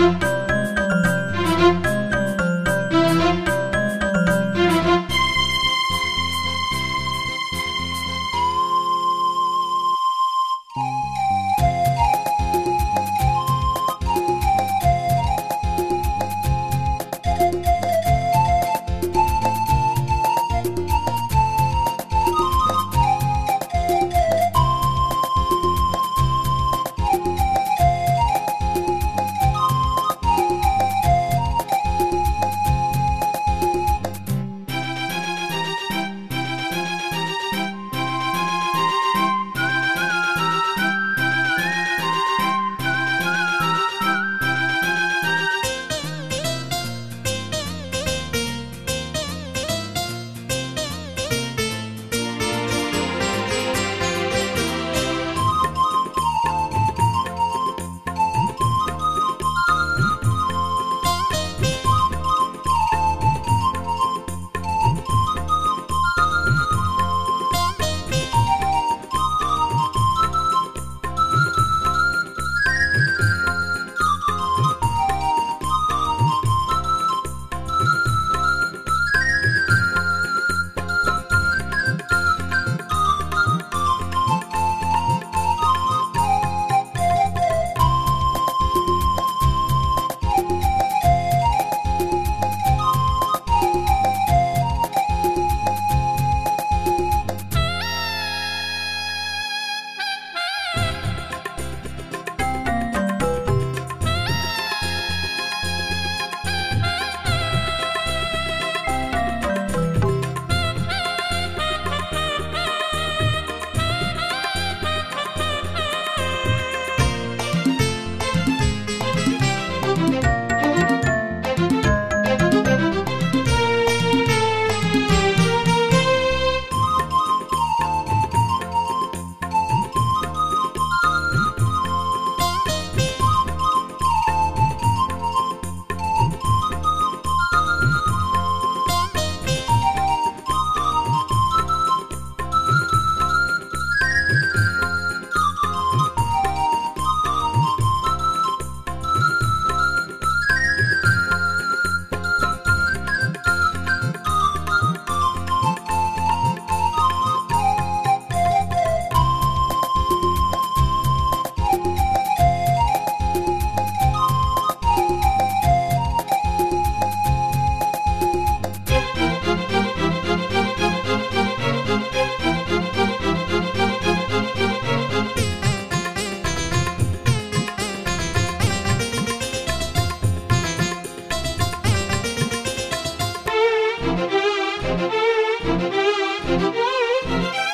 Thank Música